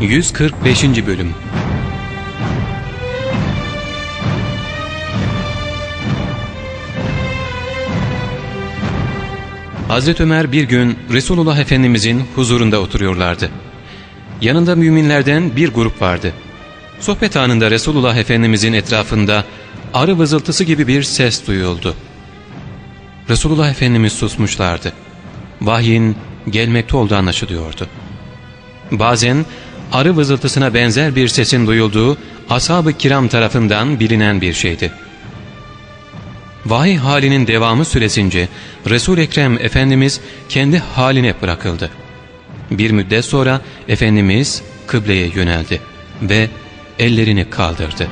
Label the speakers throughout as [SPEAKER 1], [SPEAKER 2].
[SPEAKER 1] 145. Bölüm Hazreti Ömer bir gün Resulullah Efendimizin huzurunda oturuyorlardı. Yanında müminlerden bir grup vardı. Sohbet anında Resulullah Efendimizin etrafında arı vızıltısı gibi bir ses duyuldu. Resulullah Efendimiz susmuşlardı. Vahyin gelmekte olduğu anlaşılıyordu. Bazen arı vızıltısına benzer bir sesin duyulduğu ashab-ı kiram tarafından bilinen bir şeydi. Vahiy halinin devamı süresince resul Ekrem Efendimiz kendi haline bırakıldı. Bir müddet sonra Efendimiz kıbleye yöneldi ve ellerini kaldırdı.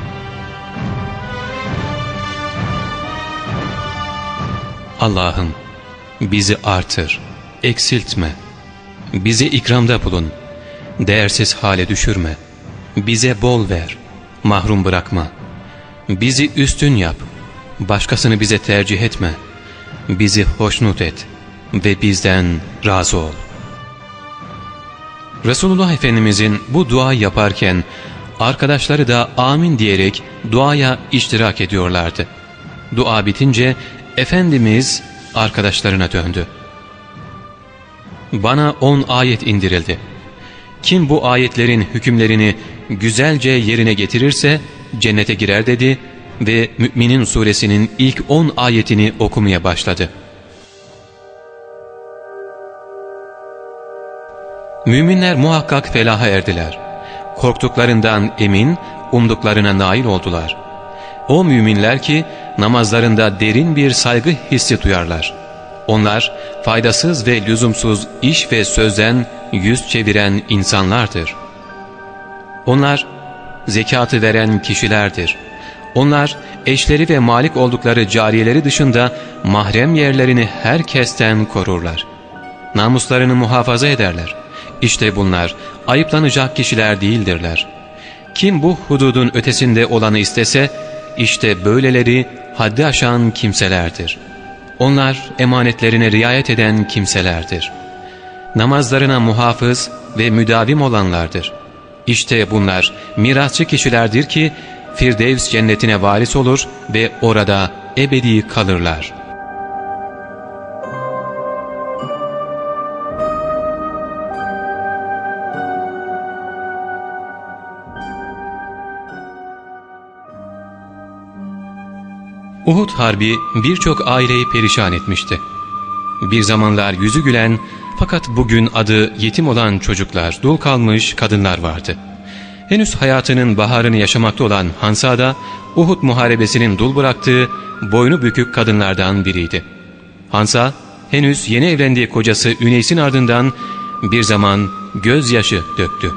[SPEAKER 1] Allah'ım bizi artır, eksiltme, bizi ikramda bulun, değersiz hale düşürme, bize bol ver, mahrum bırakma, bizi üstün yap, başkasını bize tercih etme, bizi hoşnut et ve bizden razı ol. Resulullah Efendimizin bu dua yaparken arkadaşları da amin diyerek duaya iştirak ediyorlardı. Dua bitince Efendimiz arkadaşlarına döndü. Bana on ayet indirildi. Kim bu ayetlerin hükümlerini güzelce yerine getirirse cennete girer dedi ve Müminin suresinin ilk on ayetini okumaya başladı. Müminler muhakkak felaha erdiler. Korktuklarından emin, umduklarına nail oldular. O müminler ki namazlarında derin bir saygı hissi duyarlar. Onlar faydasız ve lüzumsuz iş ve sözden yüz çeviren insanlardır. Onlar zekatı veren kişilerdir. Onlar eşleri ve malik oldukları cariyeleri dışında mahrem yerlerini herkesten korurlar. Namuslarını muhafaza ederler. İşte bunlar ayıplanacak kişiler değildirler. Kim bu hududun ötesinde olanı istese, işte böyleleri haddi aşan kimselerdir. Onlar emanetlerine riayet eden kimselerdir. Namazlarına muhafız ve müdavim olanlardır. İşte bunlar mirasçı kişilerdir ki Firdevs cennetine varis olur ve orada ebedi kalırlar. Uhud Harbi birçok aileyi perişan etmişti. Bir zamanlar yüzü gülen fakat bugün adı yetim olan çocuklar, dul kalmış kadınlar vardı. Henüz hayatının baharını yaşamakta olan Hansa da Uhud muharebesinin dul bıraktığı boynu bükük kadınlardan biriydi. Hansa henüz yeni evlendiği kocası Üneys'in ardından bir zaman gözyaşı döktü.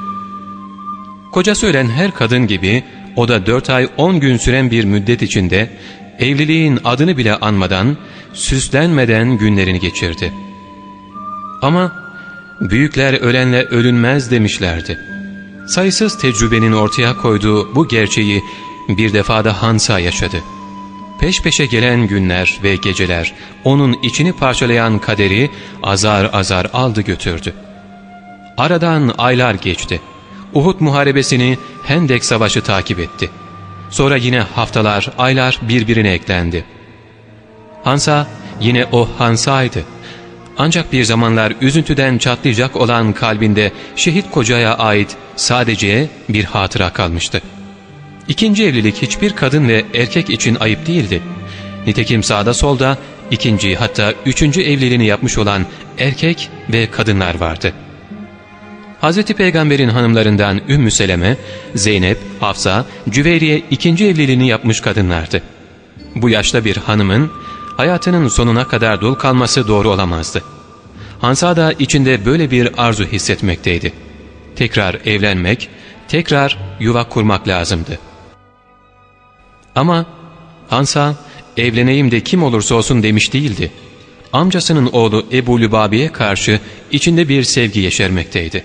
[SPEAKER 1] Kocası ölen her kadın gibi o da dört ay on gün süren bir müddet içinde evliliğin adını bile anmadan, süslenmeden günlerini geçirdi. Ama büyükler ölenle ölünmez demişlerdi. Sayısız tecrübenin ortaya koyduğu bu gerçeği bir defada Hansa yaşadı. Peş peşe gelen günler ve geceler onun içini parçalayan kaderi azar azar aldı götürdü. Aradan aylar geçti. Uhud muharebesini Hendek Savaşı takip etti. Sonra yine haftalar, aylar birbirine eklendi. Hansa yine o Hansa'ydı. Ancak bir zamanlar üzüntüden çatlayacak olan kalbinde şehit kocaya ait sadece bir hatıra kalmıştı. İkinci evlilik hiçbir kadın ve erkek için ayıp değildi. Nitekim sağda solda ikinci hatta üçüncü evliliğini yapmış olan erkek ve kadınlar vardı.'' Hz. Peygamber'in hanımlarından Ümmü Seleme, Zeynep, Hafsa, Cüveyriye ikinci evliliğini yapmış kadınlardı. Bu yaşta bir hanımın hayatının sonuna kadar dul kalması doğru olamazdı. Hansa da içinde böyle bir arzu hissetmekteydi. Tekrar evlenmek, tekrar yuva kurmak lazımdı. Ama Hansa evleneyim de kim olursa olsun demiş değildi. Amcasının oğlu Ebu Lübabi'ye karşı içinde bir sevgi yeşermekteydi.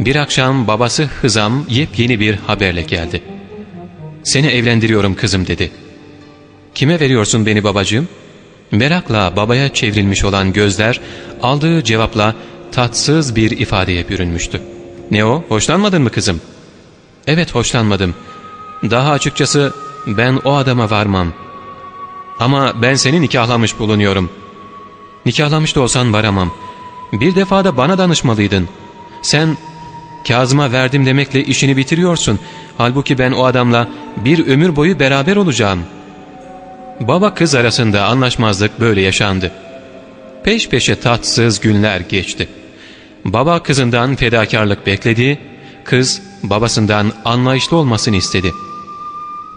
[SPEAKER 1] Bir akşam babası Hızam yepyeni bir haberle geldi. ''Seni evlendiriyorum kızım'' dedi. ''Kime veriyorsun beni babacığım?'' Merakla babaya çevrilmiş olan gözler aldığı cevapla tatsız bir ifadeye bürünmüştü. ''Ne o, hoşlanmadın mı kızım?'' ''Evet, hoşlanmadım. Daha açıkçası ben o adama varmam. Ama ben seni nikahlamış bulunuyorum. Nikahlamış da olsan varamam. Bir defa da bana danışmalıydın. Sen Kazım'a verdim demekle işini bitiriyorsun. Halbuki ben o adamla bir ömür boyu beraber olacağım. Baba kız arasında anlaşmazlık böyle yaşandı. Peş peşe tatsız günler geçti. Baba kızından fedakarlık bekledi, kız babasından anlayışlı olmasını istedi.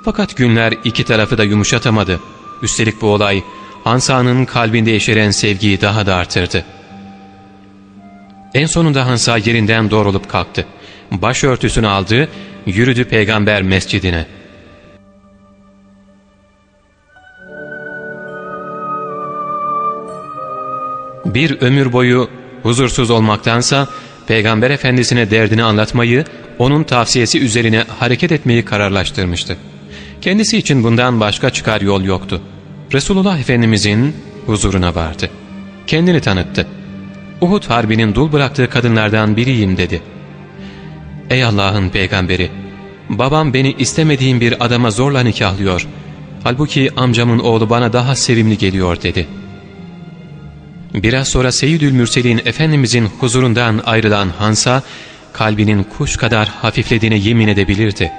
[SPEAKER 1] Fakat günler iki tarafı da yumuşatamadı. Üstelik bu olay Hansa'nın kalbinde yeşeren sevgiyi daha da artırdı. En sonunda Hansa yerinden doğrulup kalktı. Başörtüsünü aldı, yürüdü peygamber mescidine. Bir ömür boyu huzursuz olmaktansa Peygamber Efendisine derdini anlatmayı, onun tavsiyesi üzerine hareket etmeyi kararlaştırmıştı. Kendisi için bundan başka çıkar yol yoktu. Resulullah Efendimizin huzuruna vardı. Kendini tanıttı. Uhud Harbi'nin dul bıraktığı kadınlardan biriyim dedi. Ey Allah'ın peygamberi! Babam beni istemediğim bir adama zorla nikahlıyor. Halbuki amcamın oğlu bana daha sevimli geliyor dedi. Biraz sonra Seyyidül Mürselin Efendimizin huzurundan ayrılan Hansa, kalbinin kuş kadar hafiflediğine yemin edebilirdi.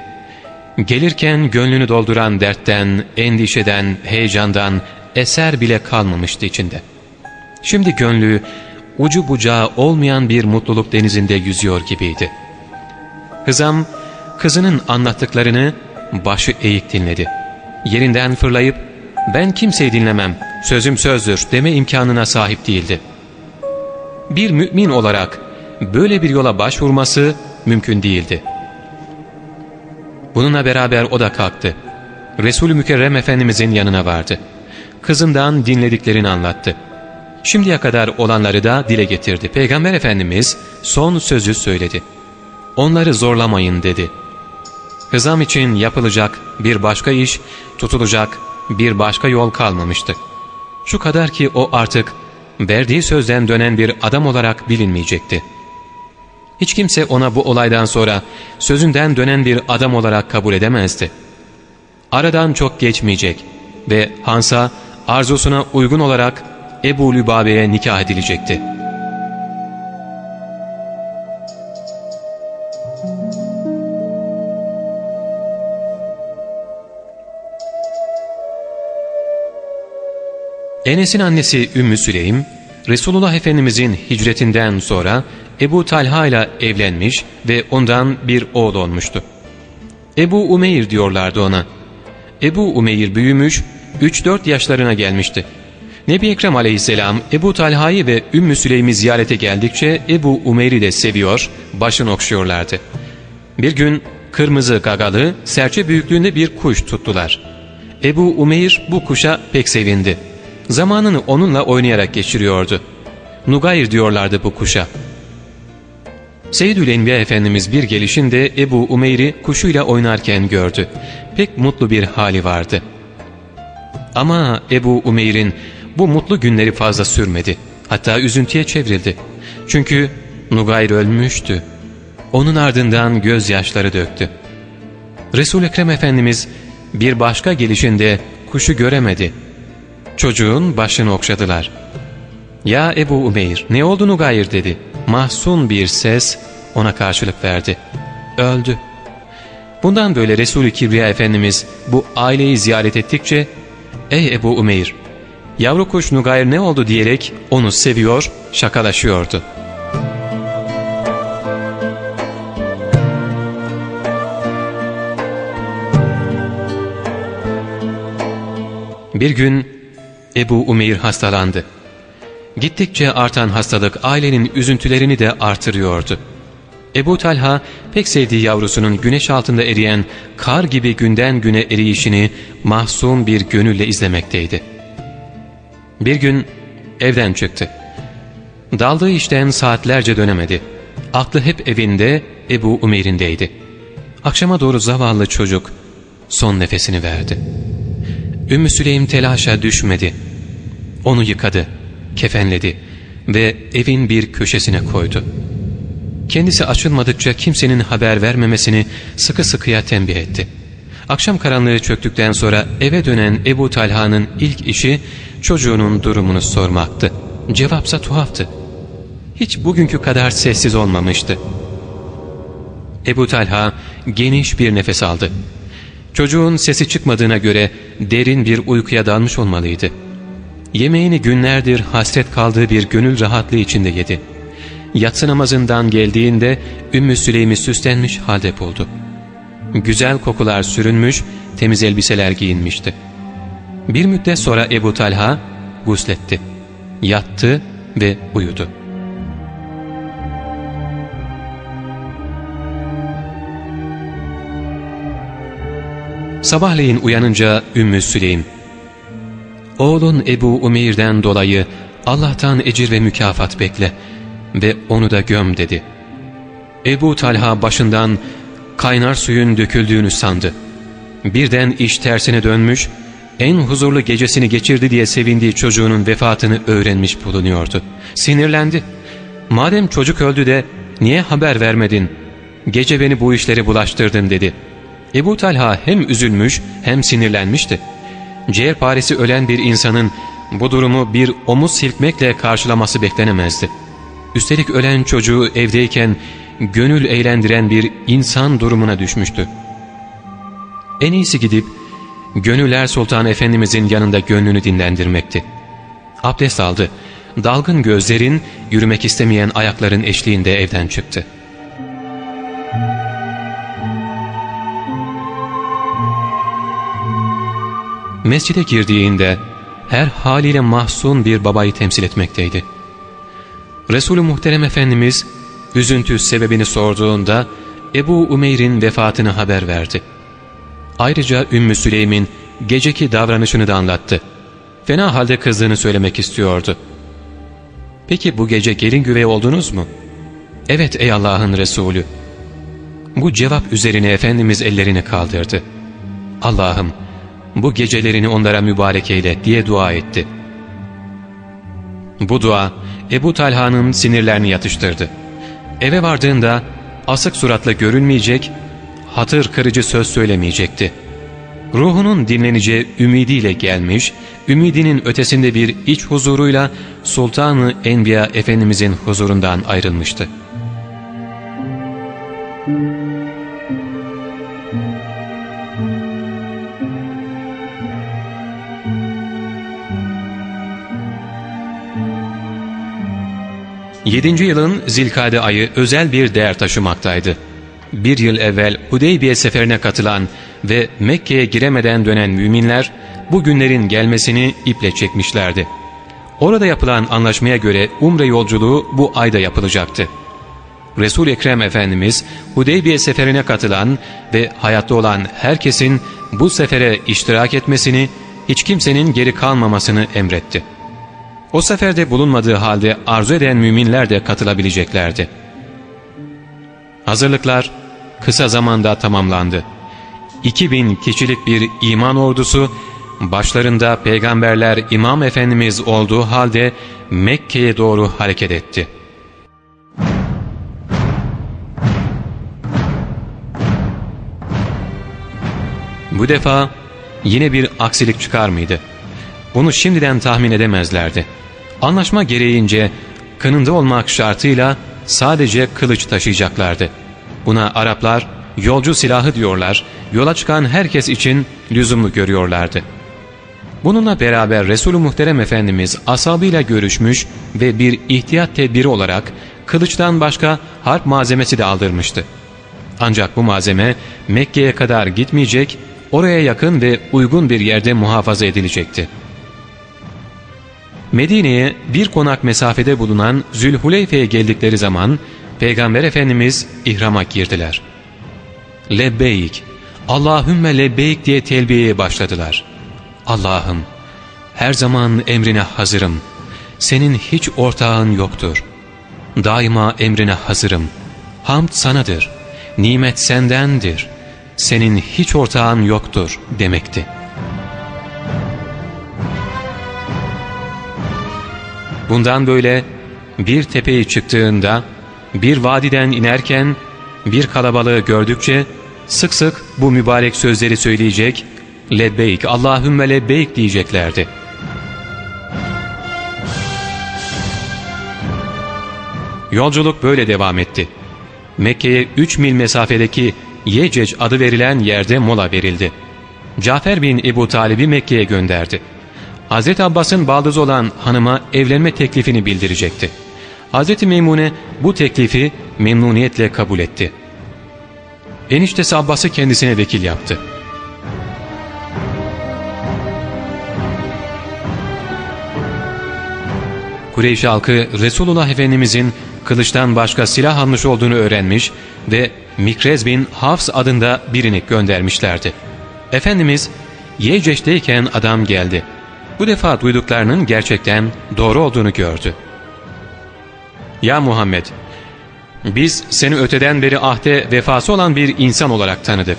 [SPEAKER 1] Gelirken gönlünü dolduran dertten, endişeden, heyecandan eser bile kalmamıştı içinde. Şimdi gönlü ucu bucağı olmayan bir mutluluk denizinde yüzüyor gibiydi. Hızam kızının anlattıklarını başı eğik dinledi. Yerinden fırlayıp ben kimseyi dinlemem, sözüm sözdür deme imkanına sahip değildi. Bir mümin olarak böyle bir yola başvurması mümkün değildi. Bununla beraber o da kalktı. Resul-ü Mükerrem Efendimizin yanına vardı. Kızından dinlediklerini anlattı. Şimdiye kadar olanları da dile getirdi. Peygamber Efendimiz son sözü söyledi. Onları zorlamayın dedi. Hızam için yapılacak bir başka iş, tutulacak bir başka yol kalmamıştı. Şu kadar ki o artık verdiği sözden dönen bir adam olarak bilinmeyecekti. Hiç kimse ona bu olaydan sonra sözünden dönen bir adam olarak kabul edemezdi. Aradan çok geçmeyecek ve Hansa arzusuna uygun olarak Ebu Lübabe'ye nikah edilecekti. Enes'in annesi Ümmü Süleym, Resulullah Efendimizin hicretinden sonra Ebu Talha ile evlenmiş ve ondan bir oğul olmuştu. Ebu Umeyr diyorlardı ona. Ebu Umeyr büyümüş, 3-4 yaşlarına gelmişti. Nebi Ekrem aleyhisselam Ebu Talha'yı ve Ümmü Süleym'i ziyarete geldikçe Ebu Umeyr'i de seviyor, başını okşuyorlardı. Bir gün kırmızı gagalı, serçe büyüklüğünde bir kuş tuttular. Ebu Umeyr bu kuşa pek sevindi. Zamanını onunla oynayarak geçiriyordu. Nugayr diyorlardı bu kuşa. Seyyidül Enbiya Efendimiz bir gelişinde Ebu Umeyr'i kuşuyla oynarken gördü. Pek mutlu bir hali vardı. Ama Ebu Umeyr'in bu mutlu günleri fazla sürmedi. Hatta üzüntüye çevrildi. Çünkü Nugayr ölmüştü. Onun ardından gözyaşları döktü. Resul-i Ekrem Efendimiz bir başka gelişinde kuşu göremedi. Çocuğun başını okşadılar. ''Ya Ebu Umeyr ne oldu Nugayr?'' dedi. Mahzun bir ses ona karşılık verdi. Öldü. Bundan böyle Resul-i Kibriya Efendimiz bu aileyi ziyaret ettikçe ''Ey Ebu Umeyr Yavru kuş Nugayr ne oldu diyerek onu seviyor, şakalaşıyordu. Bir gün Ebu Umeyr hastalandı. Gittikçe artan hastalık ailenin üzüntülerini de artırıyordu. Ebu Talha pek sevdiği yavrusunun güneş altında eriyen kar gibi günden güne eriyişini mahzun bir gönülle izlemekteydi. Bir gün evden çıktı. Daldığı işten saatlerce dönemedi. Aklı hep evinde Ebu Umeyr'indeydi. Akşama doğru zavallı çocuk son nefesini verdi. Ümmü Süleym telaşa düşmedi. Onu yıkadı, kefenledi ve evin bir köşesine koydu. kendisi açılmadıkça kimsenin haber vermemesini sıkı sıkıya tembih etti. Akşam karanlığı çöktükten sonra eve dönen Ebu Talha'nın ilk işi çocuğunun durumunu sormaktı. Cevapsa tuhaftı. Hiç bugünkü kadar sessiz olmamıştı. Ebu Talha geniş bir nefes aldı. Çocuğun sesi çıkmadığına göre derin bir uykuya dalmış olmalıydı. Yemeğini günlerdir hasret kaldığı bir gönül rahatlığı içinde yedi. Yatsı namazından geldiğinde Ümmü Süleym'i süslenmiş halde buldu. Güzel kokular sürünmüş, temiz elbiseler giyinmişti. Bir müddet sonra Ebu Talha gusletti. Yattı ve uyudu. Sabahleyin uyanınca Ümmü Süleym, ''Oğlun Ebu Umeyr'den dolayı Allah'tan ecir ve mükafat bekle ve onu da göm.'' dedi. Ebu Talha başından kaynar suyun döküldüğünü sandı. Birden iş tersine dönmüş, en huzurlu gecesini geçirdi diye sevindiği çocuğunun vefatını öğrenmiş bulunuyordu. Sinirlendi. ''Madem çocuk öldü de niye haber vermedin? Gece beni bu işleri bulaştırdın.'' dedi.'' Ebu Talha hem üzülmüş hem sinirlenmişti. Ciğerparesi ölen bir insanın bu durumu bir omuz silkmekle karşılaması beklenemezdi. Üstelik ölen çocuğu evdeyken gönül eğlendiren bir insan durumuna düşmüştü. En iyisi gidip Gönüller Sultan Efendimizin yanında gönlünü dinlendirmekti. Abdest aldı. Dalgın gözlerin, yürümek istemeyen ayakların eşliğinde evden çıktı. Mescide girdiğinde her haliyle mahzun bir babayı temsil etmekteydi. Resulü Muhterem Efendimiz üzüntü sebebini sorduğunda Ebu Umeyr'in vefatını haber verdi. Ayrıca Ümmü Süleym'in geceki davranışını da anlattı. Fena halde kızdığını söylemek istiyordu. ''Peki bu gece gelin güvey oldunuz mu?'' ''Evet ey Allah'ın Resulü.'' Bu cevap üzerine Efendimiz ellerini kaldırdı. ''Allah'ım bu gecelerini onlara mübarek eyle.'' diye dua etti. Bu dua Ebu Talha'nın sinirlerini yatıştırdı. Eve vardığında asık suratla görünmeyecek, hatır kırıcı söz söylemeyecekti. Ruhunun dinleneceği ümidiyle gelmiş, ümidinin ötesinde bir iç huzuruyla Sultanı Enbiya Efendimizin huzurundan ayrılmıştı. Yedinci yılın Zilkade ayı özel bir değer taşımaktaydı. Bir yıl evvel Hudeybiye seferine katılan ve Mekke'ye giremeden dönen müminler bu günlerin gelmesini iple çekmişlerdi. Orada yapılan anlaşmaya göre Umre yolculuğu bu ayda yapılacaktı. resul Ekrem Efendimiz Hudeybiye seferine katılan ve hayatta olan herkesin bu sefere iştirak etmesini, hiç kimsenin geri kalmamasını emretti. O seferde bulunmadığı halde arzu eden müminler de katılabileceklerdi. Hazırlıklar kısa zamanda tamamlandı. 2000 kişilik bir iman ordusu başlarında peygamberler İmam Efendimiz olduğu halde Mekke'ye doğru hareket etti. Bu defa yine bir aksilik çıkar mıydı? Bunu şimdiden tahmin edemezlerdi. Anlaşma gereğince kınında olmak şartıyla sadece kılıç taşıyacaklardı. Buna Araplar yolcu silahı diyorlar, yola çıkan herkes için lüzumlu görüyorlardı. Bununla beraber Resulü Muhterem Efendimiz asabıyla görüşmüş ve bir ihtiyat tedbiri olarak kılıçtan başka harp malzemesi de aldırmıştı. Ancak bu malzeme Mekke'ye kadar gitmeyecek, oraya yakın ve uygun bir yerde muhafaza edilecekti. Medine'ye bir konak mesafede bulunan Zülhuleyfe'ye geldikleri zaman Peygamber Efendimiz ihrama girdiler. Lebbeyk, Allahümme lebbeyk diye telbiyeye başladılar. Allah'ım, her zaman emrine hazırım. Senin hiç ortağın yoktur. Daima emrine hazırım. Hamd sanadır. Nimet sendendir. Senin hiç ortağın yoktur demekti. Bundan böyle bir tepeye çıktığında bir vadiden inerken bir kalabalığı gördükçe sık sık bu mübarek sözleri söyleyecek, lebbeyk, Allahümme lebbeyk diyeceklerdi. Yolculuk böyle devam etti. Mekke'ye 3 mil mesafedeki Yecec adı verilen yerde mola verildi. Cafer bin Ebu Talib'i Mekke'ye gönderdi. Hz. Abbas'ın baldızı olan hanıma evlenme teklifini bildirecekti. Hz. Meymune bu teklifi memnuniyetle kabul etti. Eniştesi Abbas'ı kendisine vekil yaptı. Kureyş halkı Resulullah Efendimizin kılıçtan başka silah almış olduğunu öğrenmiş ve Mikrez bin Hafs adında birini göndermişlerdi. Efendimiz Yeceş'teyken adam geldi. Bu defa duyduklarının gerçekten doğru olduğunu gördü. ''Ya Muhammed, biz seni öteden beri ahde vefası olan bir insan olarak tanıdık.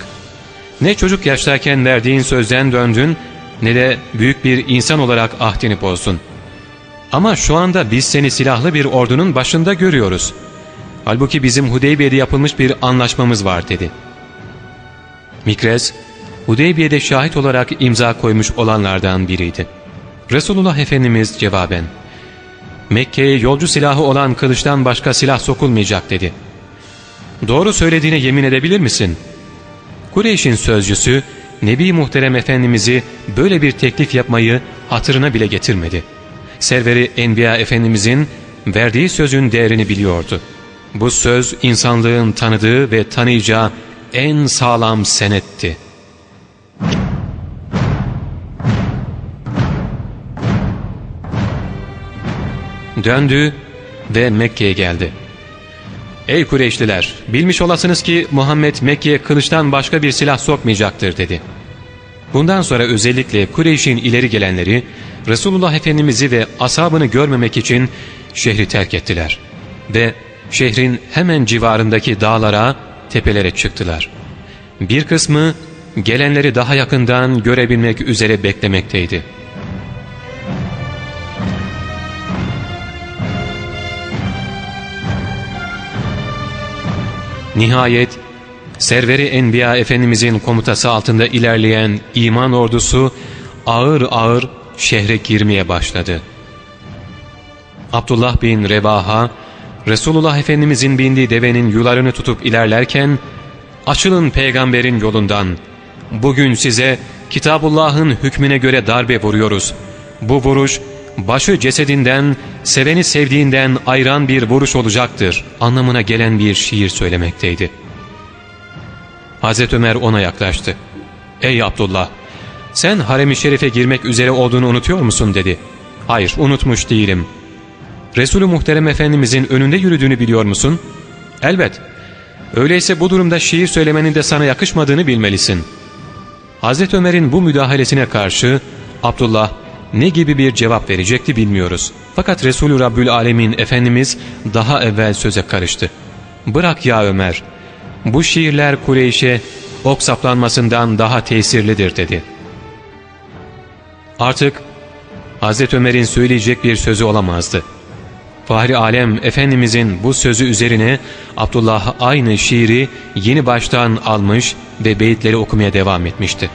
[SPEAKER 1] Ne çocuk yaştayken verdiğin sözden döndün ne de büyük bir insan olarak ahdini bozdun. Ama şu anda biz seni silahlı bir ordunun başında görüyoruz. Halbuki bizim Hudeybiye'de yapılmış bir anlaşmamız var dedi. Mikrez, Hudeybiye'de şahit olarak imza koymuş olanlardan biriydi. Resulullah Efendimiz cevaben, Mekke'ye yolcu silahı olan kılıçtan başka silah sokulmayacak dedi. Doğru söylediğine yemin edebilir misin? Kureyş'in sözcüsü Nebi Muhterem Efendimiz'i böyle bir teklif yapmayı hatırına bile getirmedi. Serveri Enbiya Efendimizin verdiği sözün değerini biliyordu. Bu söz insanlığın tanıdığı ve tanıyacağı en sağlam senetti. Döndü ve Mekke'ye geldi. ''Ey Kureyşliler, bilmiş olasınız ki Muhammed Mekke'ye kılıçtan başka bir silah sokmayacaktır.'' dedi. Bundan sonra özellikle Kureyş'in ileri gelenleri Resulullah Efendimiz'i ve ashabını görmemek için şehri terk ettiler. Ve şehrin hemen civarındaki dağlara, tepelere çıktılar. Bir kısmı gelenleri daha yakından görebilmek üzere beklemekteydi. Nihayet Serveri Enbiya Efendimizin komutası altında ilerleyen iman ordusu ağır ağır şehre girmeye başladı. Abdullah bin Rebaha, Resulullah Efendimizin bindiği devenin yularını tutup ilerlerken, ''Açılın peygamberin yolundan, bugün size Kitabullah'ın hükmüne göre darbe vuruyoruz. Bu vuruş, başı cesedinden, seveni sevdiğinden ayıran bir vuruş olacaktır.'' anlamına gelen bir şiir söylemekteydi. Hazreti Ömer ona yaklaştı. ''Ey Abdullah, sen harem-i şerife girmek üzere olduğunu unutuyor musun?'' dedi. ''Hayır, unutmuş değilim.'' Resulü Muhterem Efendimizin önünde yürüdüğünü biliyor musun? ''Elbet. Öyleyse bu durumda şiir söylemenin de sana yakışmadığını bilmelisin.'' Hazreti Ömer'in bu müdahalesine karşı Abdullah ne gibi bir cevap verecekti bilmiyoruz. Fakat Resulü Rabbül Alemin Efendimiz daha evvel söze karıştı. ''Bırak ya Ömer, bu şiirler Kureyş'e ok saplanmasından daha tesirlidir dedi. Artık Hz. Ömer'in söyleyecek bir sözü olamazdı. Fahri Alem Efendimizin bu sözü üzerine Abdullah aynı şiiri yeni baştan almış ve beyitleri okumaya devam etmişti.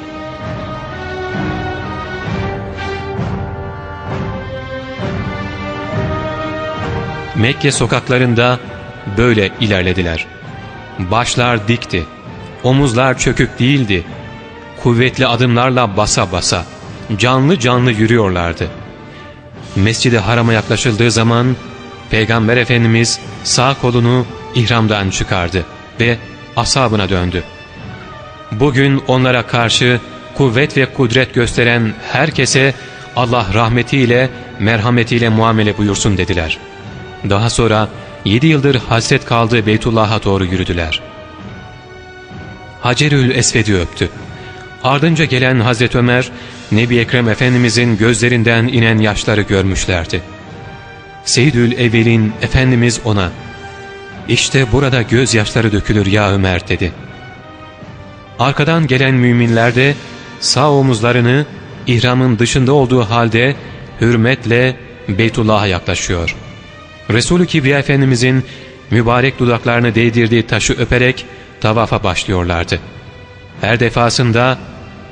[SPEAKER 1] Mekke sokaklarında böyle ilerlediler. Başlar dikti, omuzlar çökük değildi. Kuvvetli adımlarla basa basa, canlı canlı yürüyorlardı. Mescid-i Haram'a yaklaşıldığı zaman Peygamber Efendimiz sağ kolunu ihramdan çıkardı ve asabına döndü. Bugün onlara karşı kuvvet ve kudret gösteren herkese Allah rahmetiyle, merhametiyle muamele buyursun dediler. Daha sonra yedi yıldır hasret kaldığı Beytullah'a doğru yürüdüler. Hacerül Esved'i öptü. Ardınca gelen Hazreti Ömer, Nebi Ekrem Efendimizin gözlerinden inen yaşları görmüşlerdi. Seyyidül Evvelin Efendimiz ona, ''İşte burada gözyaşları dökülür ya Ömer'' dedi. Arkadan gelen müminler de sağ omuzlarını ihramın dışında olduğu halde hürmetle Beytullah'a yaklaşıyor. Resulü Kibriya Efendimizin mübarek dudaklarını değdirdiği taşı öperek tavafa başlıyorlardı. Her defasında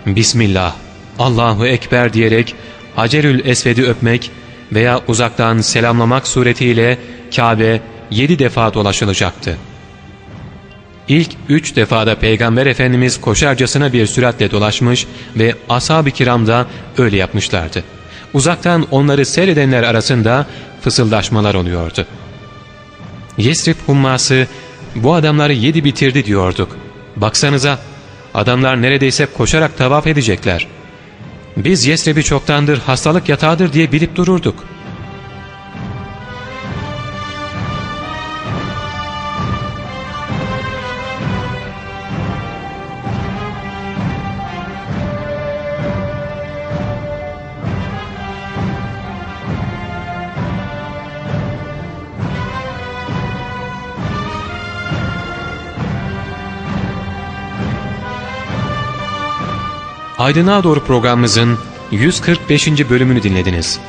[SPEAKER 1] Bismillah, Allahu Ekber diyerek Hacerül Esved'i öpmek veya uzaktan selamlamak suretiyle Kabe yedi defa dolaşılacaktı. İlk üç defada Peygamber Efendimiz koşarcasına bir süratle dolaşmış ve ashab-ı kiram da öyle yapmışlardı. Uzaktan onları seyredenler arasında fısıldaşmalar oluyordu. Yesrib humması bu adamları yedi bitirdi diyorduk. Baksanıza adamlar neredeyse koşarak tavaf edecekler. Biz Yesrib'i çoktandır hastalık yatağıdır diye bilip dururduk. Aydınlığa Doğru programımızın 145. bölümünü dinlediniz.